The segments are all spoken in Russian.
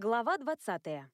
Глава 20.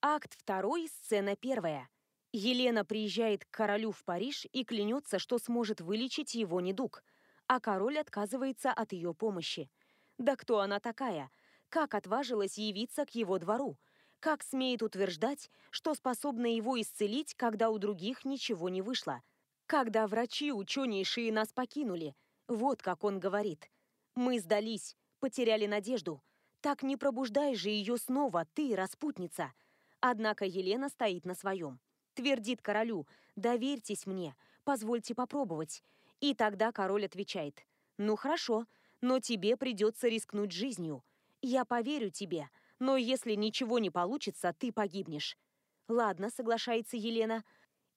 Акт 2, сцена 1. Елена приезжает к королю в Париж и клянется, что сможет вылечить его недуг, а король отказывается от ее помощи. Да кто она такая? Как отважилась явиться к его двору? Как смеет утверждать, что способна его исцелить, когда у других ничего не вышло? Когда врачи ученейшие нас покинули? Вот как он говорит. Мы сдались, потеряли надежду. Так не пробуждай же ее снова, ты, распутница. Однако Елена стоит на своем. Твердит королю, доверьтесь мне, позвольте попробовать. И тогда король отвечает, ну хорошо, но тебе придется рискнуть жизнью. Я поверю тебе, но если ничего не получится, ты погибнешь. Ладно, соглашается Елена.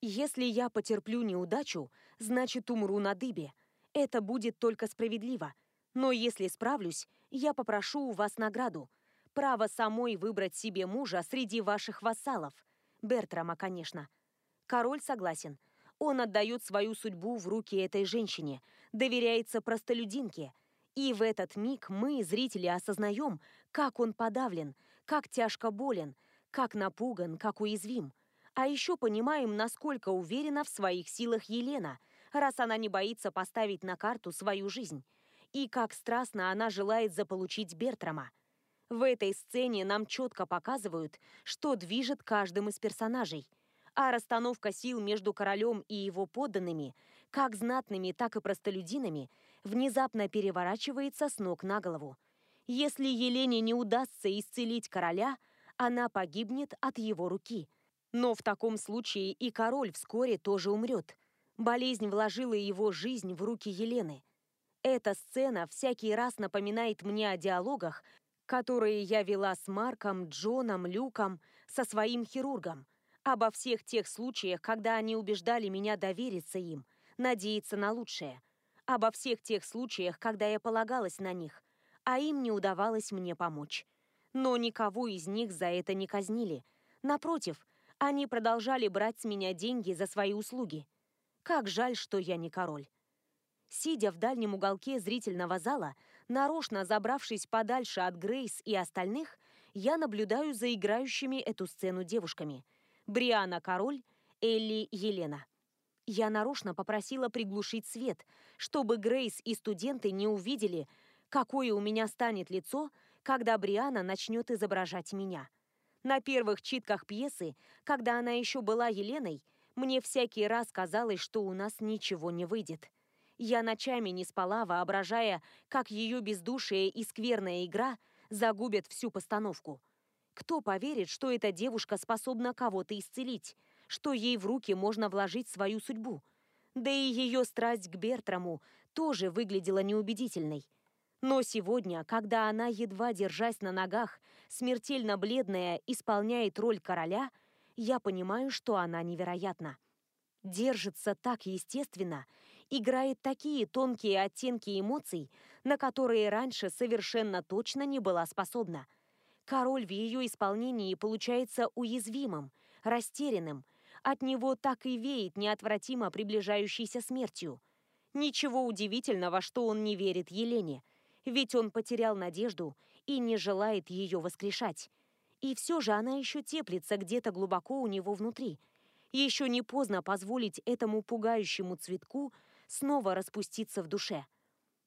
Если я потерплю неудачу, значит умру на дыбе. Это будет только справедливо. Но если справлюсь, я попрошу у вас награду. Право самой выбрать себе мужа среди ваших вассалов. Бертрама, конечно. Король согласен. Он отдает свою судьбу в руки этой женщине, доверяется простолюдинке. И в этот миг мы, зрители, осознаем, как он подавлен, как тяжко болен, как напуган, как уязвим. А еще понимаем, насколько уверена в своих силах Елена, раз она не боится поставить на карту свою жизнь и как страстно она желает заполучить Бертрама. В этой сцене нам четко показывают, что движет каждым из персонажей, а расстановка сил между королем и его подданными, как знатными, так и простолюдинами, внезапно переворачивается с ног на голову. Если Елене не удастся исцелить короля, она погибнет от его руки. Но в таком случае и король вскоре тоже умрет. Болезнь вложила его жизнь в руки Елены – эта сцена всякий раз напоминает мне о диалогах, которые я вела с Марком, Джоном, Люком, со своим хирургом, обо всех тех случаях, когда они убеждали меня довериться им, надеяться на лучшее, обо всех тех случаях, когда я полагалась на них, а им не удавалось мне помочь. Но никого из них за это не казнили. Напротив, они продолжали брать с меня деньги за свои услуги. Как жаль, что я не король. Сидя в дальнем уголке зрительного зала, нарочно забравшись подальше от Грейс и остальных, я наблюдаю за играющими эту сцену девушками. Бриана Король, Элли Елена. Я нарочно попросила приглушить свет, чтобы Грейс и студенты не увидели, какое у меня станет лицо, когда Бриана начнет изображать меня. На первых читках пьесы, когда она еще была Еленой, мне всякий раз казалось, что у нас ничего не выйдет. Я ночами не спала, воображая, как ее бездушие и скверная игра загубят всю постановку. Кто поверит, что эта девушка способна кого-то исцелить, что ей в руки можно вложить свою судьбу? Да и ее страсть к Бертраму тоже выглядела неубедительной. Но сегодня, когда она, едва держась на ногах, смертельно бледная, исполняет роль короля, я понимаю, что она невероятна. Держится так естественно играет такие тонкие оттенки эмоций, на которые раньше совершенно точно не была способна. Король в ее исполнении получается уязвимым, растерянным. От него так и веет неотвратимо приближающейся смертью. Ничего удивительного, что он не верит Елене, ведь он потерял надежду и не желает ее воскрешать. И все же она еще теплится где-то глубоко у него внутри. Еще не поздно позволить этому пугающему цветку снова распуститься в душе.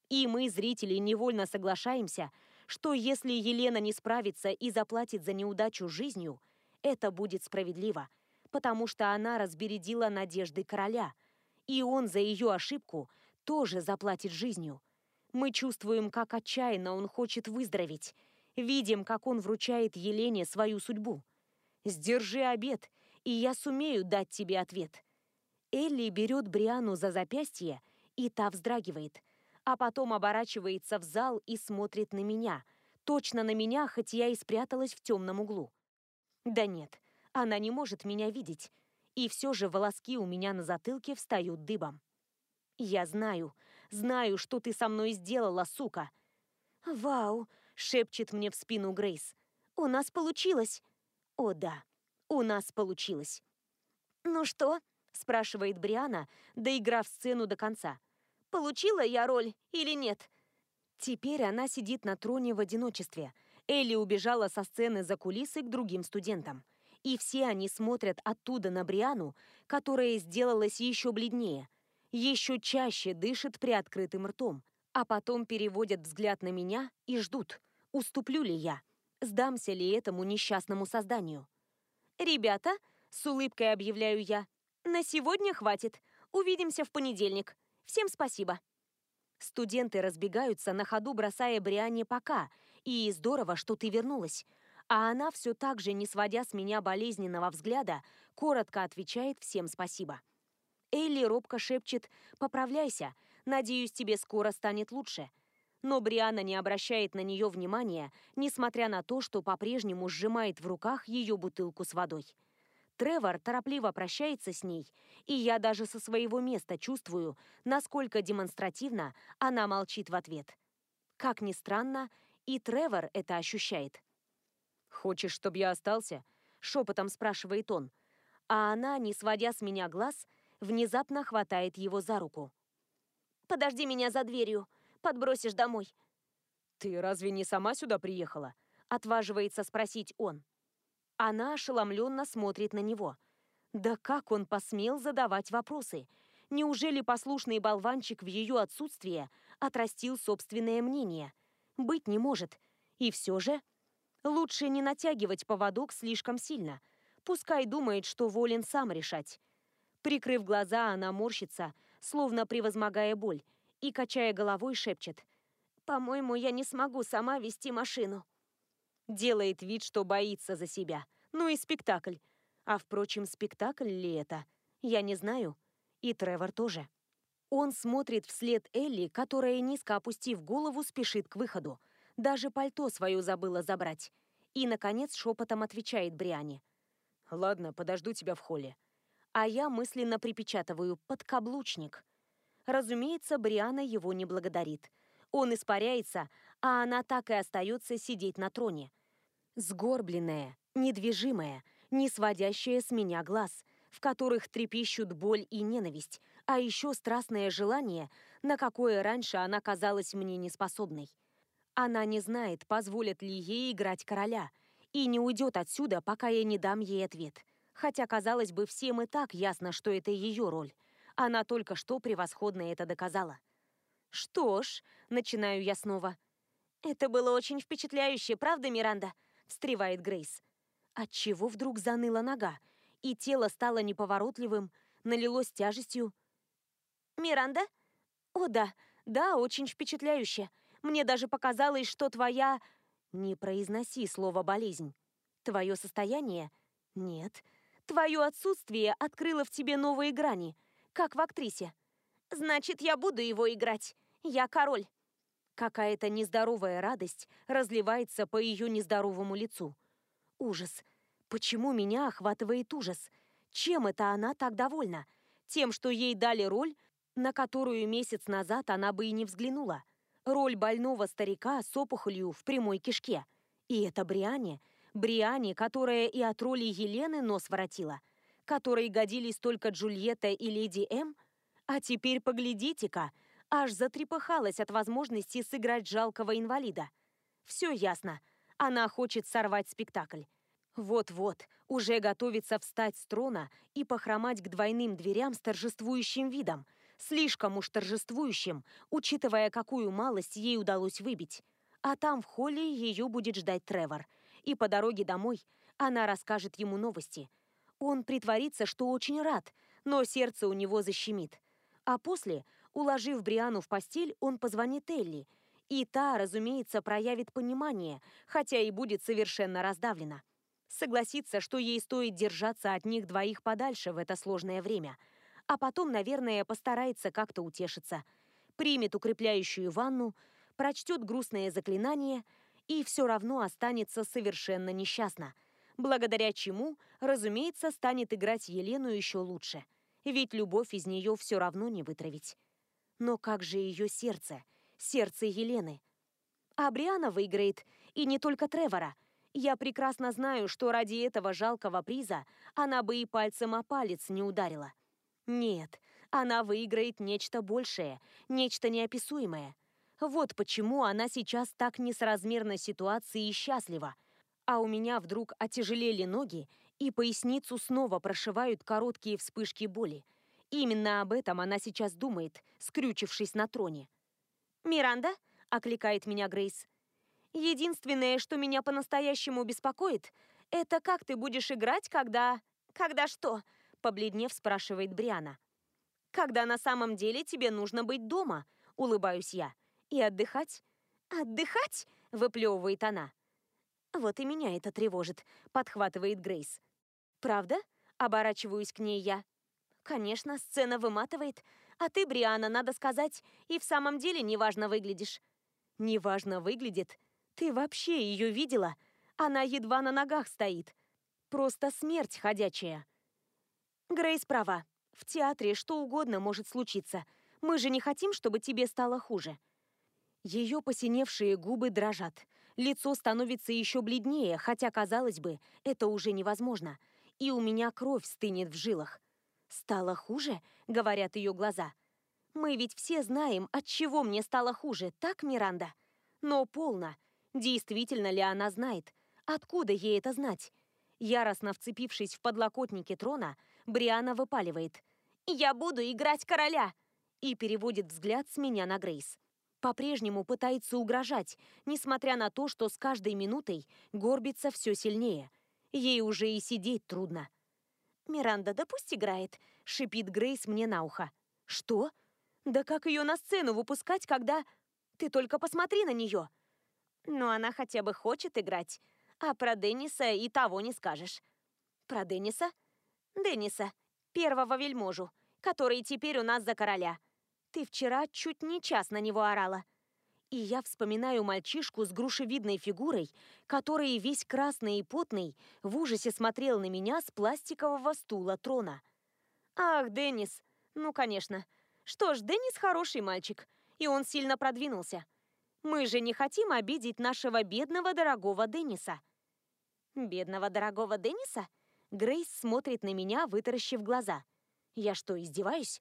И мы, зрители, невольно соглашаемся, что если Елена не справится и заплатит за неудачу жизнью, это будет справедливо, потому что она разбередила надежды короля, и он за ее ошибку тоже заплатит жизнью. Мы чувствуем, как отчаянно он хочет выздороветь, видим, как он вручает Елене свою судьбу. «Сдержи обед, и я сумею дать тебе ответ», Элли берет Бриану за запястье, и та вздрагивает, а потом оборачивается в зал и смотрит на меня. Точно на меня, хоть я и спряталась в темном углу. Да нет, она не может меня видеть. И все же волоски у меня на затылке встают дыбом. «Я знаю, знаю, что ты со мной сделала, сука!» «Вау!» — шепчет мне в спину Грейс. «У нас получилось!» «О да, у нас получилось!» «Ну что?» Спрашивает Бриана, доиграв сцену до конца. «Получила я роль или нет?» Теперь она сидит на троне в одиночестве. Элли убежала со сцены за кулисы к другим студентам. И все они смотрят оттуда на Бриану, которая сделалась еще бледнее, еще чаще дышит приоткрытым ртом, а потом переводят взгляд на меня и ждут, уступлю ли я, сдамся ли этому несчастному созданию. «Ребята», — с улыбкой объявляю я, — «на сегодня хватит. Увидимся в понедельник. Всем спасибо». Студенты разбегаются, на ходу бросая Бриане «пока», и здорово, что ты вернулась. А она все так же, не сводя с меня болезненного взгляда, коротко отвечает всем спасибо. Элли робко шепчет «Поправляйся, надеюсь, тебе скоро станет лучше». Но Бриана не обращает на нее внимания, несмотря на то, что по-прежнему сжимает в руках ее бутылку с водой. Тревор торопливо прощается с ней, и я даже со своего места чувствую, насколько демонстративно она молчит в ответ. Как ни странно, и Тревор это ощущает. «Хочешь, чтобы я остался?» — шепотом спрашивает он. А она, не сводя с меня глаз, внезапно хватает его за руку. «Подожди меня за дверью, подбросишь домой». «Ты разве не сама сюда приехала?» — отваживается спросить он. Она ошеломленно смотрит на него. Да как он посмел задавать вопросы? Неужели послушный болванчик в ее отсутствие отрастил собственное мнение? Быть не может. И все же... Лучше не натягивать поводок слишком сильно. Пускай думает, что волен сам решать. Прикрыв глаза, она морщится, словно превозмогая боль, и, качая головой, шепчет. «По-моему, я не смогу сама вести машину». Делает вид, что боится за себя. Ну и спектакль. А впрочем, спектакль ли это? Я не знаю. И Тревор тоже. Он смотрит вслед Элли, которая, низко опустив голову, спешит к выходу. Даже пальто свое забыла забрать. И, наконец, шепотом отвечает Бриане. «Ладно, подожду тебя в холле». А я мысленно припечатываю «подкаблучник». Разумеется, Бриана его не благодарит. Он испаряется, а она так и остается сидеть на троне. Сгорбленная, недвижимая, не сводящая с меня глаз, в которых трепещут боль и ненависть, а еще страстное желание, на какое раньше она казалась мне неспособной. Она не знает, позволят ли ей играть короля, и не уйдет отсюда, пока я не дам ей ответ. Хотя, казалось бы, всем и так ясно, что это ее роль. Она только что превосходно это доказала. «Что ж», — начинаю я снова. «Это было очень впечатляюще, правда, Миранда?» — встревает Грейс. Отчего вдруг заныла нога, и тело стало неповоротливым, налилось тяжестью, «Миранда?» «О, да, да, очень впечатляюще. Мне даже показалось, что твоя...» «Не произноси слово «болезнь». Твое состояние?» «Нет. Твое отсутствие открыло в тебе новые грани, как в актрисе. Значит, я буду его играть. Я король». Какая-то нездоровая радость разливается по ее нездоровому лицу. Ужас. Почему меня охватывает ужас? Чем это она так довольна? Тем, что ей дали роль, на которую месяц назад она бы и не взглянула. Роль больного старика с опухолью в прямой кишке. И это Бриане. Бриане, которая и от роли Елены нос воротила. Которой годились только Джульетта и Леди М. А теперь поглядите-ка, аж затрепыхалась от возможности сыграть жалкого инвалида. Все ясно. Она хочет сорвать спектакль. Вот-вот, уже готовится встать с трона и похромать к двойным дверям с торжествующим видом – слишком уж торжествующим, учитывая, какую малость ей удалось выбить. А там в холле ее будет ждать Тревор. И по дороге домой она расскажет ему новости. Он притворится, что очень рад, но сердце у него защемит. А после, уложив Бриану в постель, он позвонит Элли. И та, разумеется, проявит понимание, хотя и будет совершенно раздавлена. Согласится, что ей стоит держаться от них двоих подальше в это сложное время – а потом, наверное, постарается как-то утешиться. Примет укрепляющую ванну, прочтет грустное заклинание и все равно останется совершенно несчастна, благодаря чему, разумеется, станет играть Елену еще лучше, ведь любовь из нее все равно не вытравить. Но как же ее сердце, сердце Елены? А Бриана выиграет, и не только Тревора. Я прекрасно знаю, что ради этого жалкого приза она бы и пальцем о палец не ударила. Нет, она выиграет нечто большее, нечто неописуемое. Вот почему она сейчас так несоразмерна ситуации и счастлива. А у меня вдруг отяжелели ноги, и поясницу снова прошивают короткие вспышки боли. Именно об этом она сейчас думает, скрючившись на троне. «Миранда?» — окликает меня Грейс. «Единственное, что меня по-настоящему беспокоит, это как ты будешь играть, когда...» «Когда что?» — побледнев спрашивает Бриана. «Когда на самом деле тебе нужно быть дома», — улыбаюсь я. «И отдыхать?» «Отдыхать?» — выплевывает она. «Вот и меня это тревожит», — подхватывает Грейс. «Правда?» — оборачиваюсь к ней я. «Конечно, сцена выматывает. А ты, Бриана, надо сказать, и в самом деле неважно выглядишь». «Неважно выглядит? Ты вообще ее видела? Она едва на ногах стоит. Просто смерть ходячая». Грейс права. В театре что угодно может случиться. Мы же не хотим, чтобы тебе стало хуже. Ее посиневшие губы дрожат. Лицо становится еще бледнее, хотя, казалось бы, это уже невозможно. И у меня кровь стынет в жилах. «Стало хуже?» — говорят ее глаза. «Мы ведь все знаем, от чего мне стало хуже, так, Миранда?» Но полно. Действительно ли она знает? Откуда ей это знать? Яростно вцепившись в подлокотники трона, Бриана выпаливает. «Я буду играть короля!» и переводит взгляд с меня на Грейс по-прежнему пытается угрожать, несмотря на то, что с каждой минутой горбится все сильнее. Ей уже и сидеть трудно. «Миранда, да пусть играет», — шипит Грейс мне на ухо. «Что? Да как ее на сцену выпускать, когда... Ты только посмотри на нее!» «Ну, она хотя бы хочет играть, а про Денниса и того не скажешь». «Про Денниса?» «Денниса, первого вельможу, который теперь у нас за короля». Ты вчера чуть не час на него орала. И я вспоминаю мальчишку с грушевидной фигурой, который весь красный и потный в ужасе смотрел на меня с пластикового стула трона. Ах, Деннис. Ну, конечно. Что ж, Деннис хороший мальчик, и он сильно продвинулся. Мы же не хотим обидеть нашего бедного дорогого Денниса. Бедного дорогого Денниса? Грейс смотрит на меня, вытаращив глаза. Я что, издеваюсь?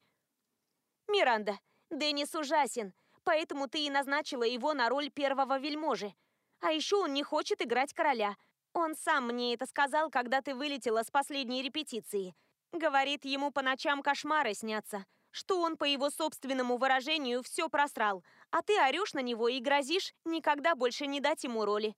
«Миранда, Деннис ужасен, поэтому ты и назначила его на роль первого вельможи. А еще он не хочет играть короля. Он сам мне это сказал, когда ты вылетела с последней репетиции. Говорит, ему по ночам кошмары снятся, что он, по его собственному выражению, все просрал, а ты орешь на него и грозишь никогда больше не дать ему роли».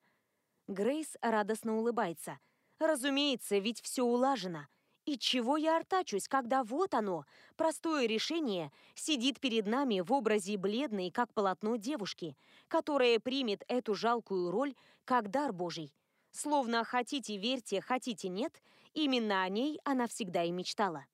Грейс радостно улыбается. «Разумеется, ведь все улажено». И чего я артачусь, когда вот оно, простое решение, сидит перед нами в образе бледной, как полотно девушки, которая примет эту жалкую роль как дар Божий. Словно хотите верьте, хотите нет, именно о ней она всегда и мечтала.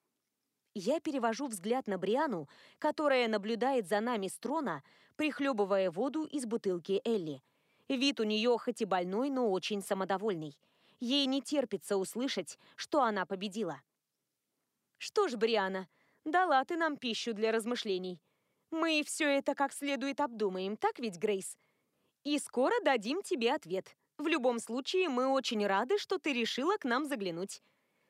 Я перевожу взгляд на Бриану, которая наблюдает за нами с трона, прихлебывая воду из бутылки Элли. Вид у нее хоть и больной, но очень самодовольный. Ей не терпится услышать, что она победила. Что ж, Бриана, дала ты нам пищу для размышлений. Мы все это как следует обдумаем, так ведь, Грейс? И скоро дадим тебе ответ. В любом случае, мы очень рады, что ты решила к нам заглянуть.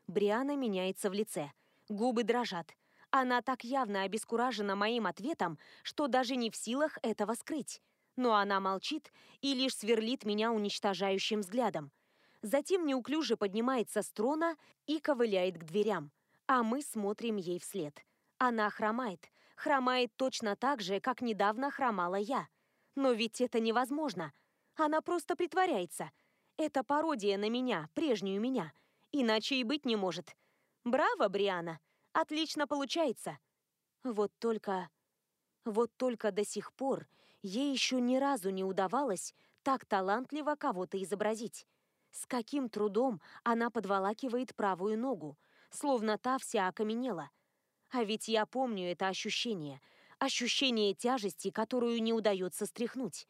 Бриана меняется в лице. Губы дрожат. Она так явно обескуражена моим ответом, что даже не в силах этого скрыть. Но она молчит и лишь сверлит меня уничтожающим взглядом затем неуклюже поднимается с трона и ковыляет к дверям, а мы смотрим ей вслед. Она хромает, хромает точно так же, как недавно хромала я. Но ведь это невозможно. Она просто притворяется. Это пародия на меня, прежнюю меня. Иначе и быть не может. Браво, Бриана! Отлично получается. Вот только... Вот только до сих пор ей еще ни разу не удавалось так талантливо кого-то изобразить. С каким трудом она подволакивает правую ногу, словно та вся окаменела. А ведь я помню это ощущение. Ощущение тяжести, которую не удается стряхнуть.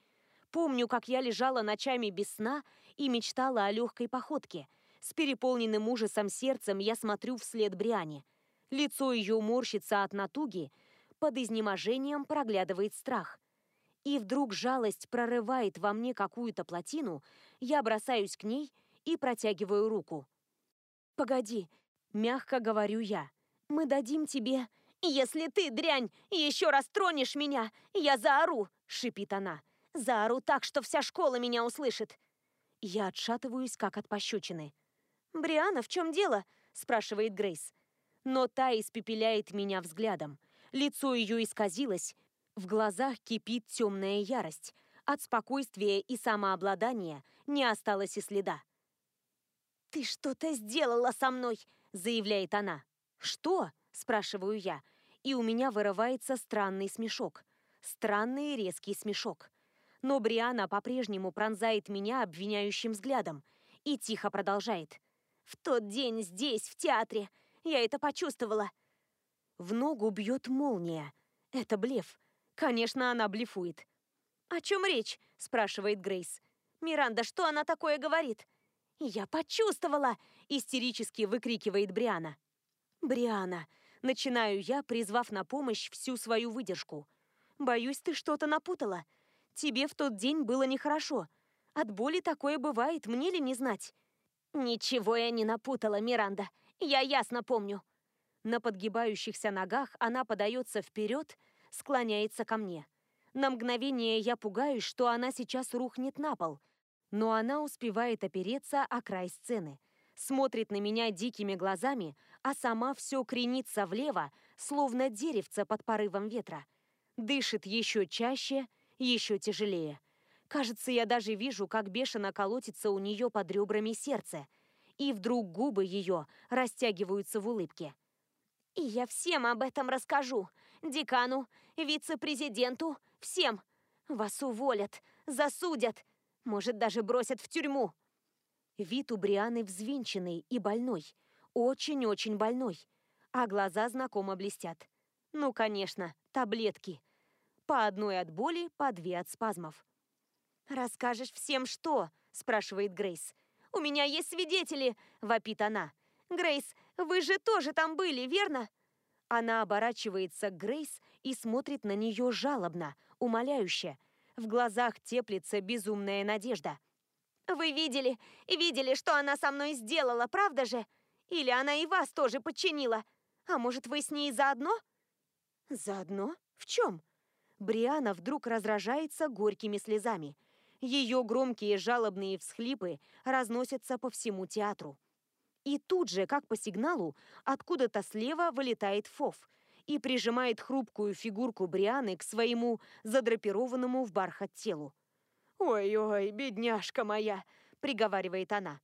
Помню, как я лежала ночами без сна и мечтала о легкой походке. С переполненным ужасом сердцем я смотрю вслед Бриане. Лицо ее морщится от натуги, под изнеможением проглядывает страх. И вдруг жалость прорывает во мне какую-то плотину, я бросаюсь к ней и протягиваю руку. «Погоди», — мягко говорю я. «Мы дадим тебе «Если ты, дрянь, еще раз тронешь меня, я заору!» — шипит она. «Заору так, что вся школа меня услышит!» Я отшатываюсь, как от пощечины. «Бриана, в чем дело?» — спрашивает Грейс. Но та испепеляет меня взглядом. Лицо ее исказилось, в глазах кипит темная ярость. От спокойствия и самообладания не осталось и следа. «Ты что-то сделала со мной!» — заявляет она. «Что?» — спрашиваю я. И у меня вырывается странный смешок. Странный резкий смешок. Но Бриана по-прежнему пронзает меня обвиняющим взглядом и тихо продолжает. «В тот день здесь, в театре, я это почувствовала». В ногу бьет молния. Это блеф. Конечно, она блефует. «О чем речь?» – спрашивает Грейс. «Миранда, что она такое говорит?» «Я почувствовала!» – истерически выкрикивает Бриана. «Бриана!» – начинаю я, призвав на помощь всю свою выдержку. «Боюсь, ты что-то напутала. Тебе в тот день было нехорошо. От боли такое бывает, мне ли не знать?» «Ничего я не напутала, Миранда. Я ясно помню». На подгибающихся ногах она подается вперед, склоняется ко мне. На мгновение я пугаюсь, что она сейчас рухнет на пол, но она успевает опереться о край сцены, смотрит на меня дикими глазами, а сама все кренится влево, словно деревце под порывом ветра. Дышит еще чаще, еще тяжелее. Кажется, я даже вижу, как бешено колотится у нее под ребрами сердце, и вдруг губы ее растягиваются в улыбке. «И я всем об этом расскажу. Декану, вице-президенту, всем. Вас уволят, засудят, может, даже бросят в тюрьму». Вид у Брианы взвинченный и больной. Очень-очень больной. А глаза знакомо блестят. Ну, конечно, таблетки. По одной от боли, по две от спазмов. «Расскажешь всем что?» – спрашивает Грейс. «У меня есть свидетели!» – вопит она. «Грейс, вы же тоже там были, верно?» Она оборачивается к Грейс и смотрит на нее жалобно, умоляюще. В глазах теплится безумная надежда. «Вы видели, видели, что она со мной сделала, правда же? Или она и вас тоже подчинила? А может, вы с ней заодно?» «Заодно? В чем?» Бриана вдруг разражается горькими слезами. Ее громкие жалобные всхлипы разносятся по всему театру. И тут же, как по сигналу, откуда-то слева вылетает Фов и прижимает хрупкую фигурку Брианы к своему задрапированному в бархат телу. «Ой-ой, бедняжка моя!» — приговаривает она.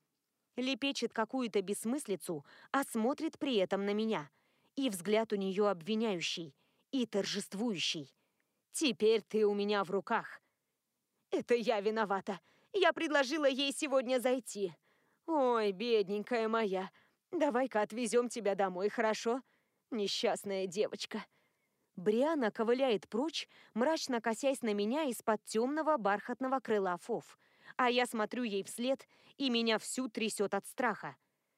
Лепечет какую-то бессмыслицу, а смотрит при этом на меня. И взгляд у нее обвиняющий, и торжествующий. «Теперь ты у меня в руках». «Это я виновата. Я предложила ей сегодня зайти. «Ой, бедненькая моя, давай-ка отвезем тебя домой, хорошо? Несчастная девочка». Бриана ковыляет прочь, мрачно косясь на меня из-под темного бархатного крыла Фов. А я смотрю ей вслед, и меня всю трясет от страха.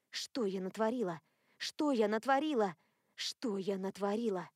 Что я натворила? Что я натворила? Что я натворила?